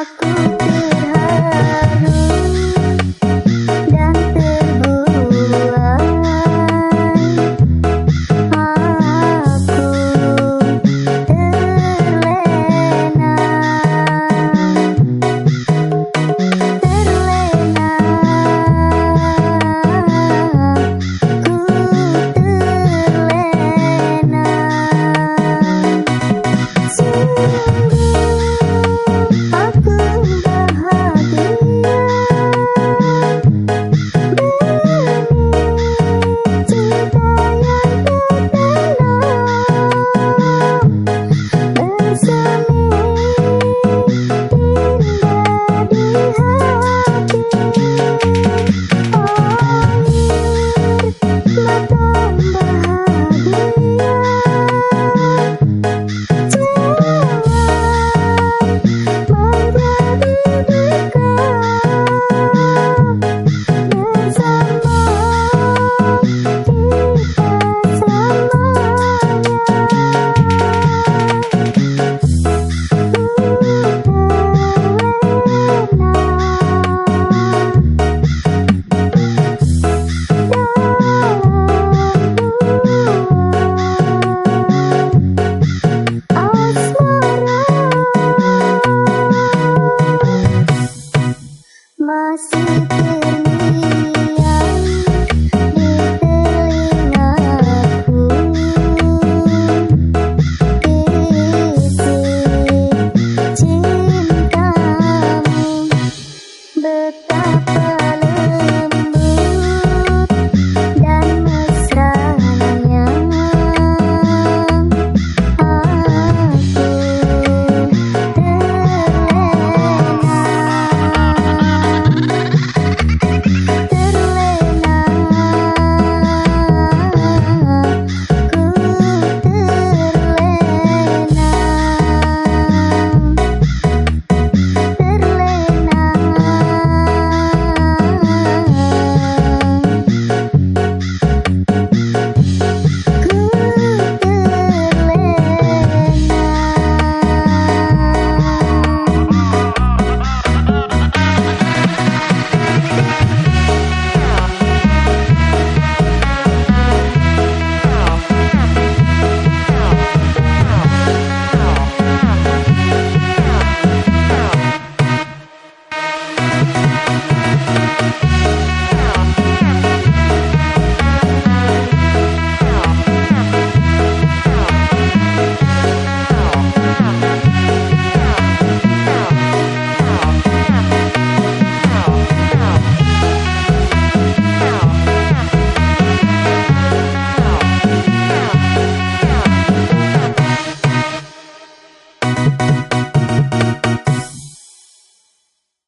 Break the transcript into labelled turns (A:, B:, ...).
A: aku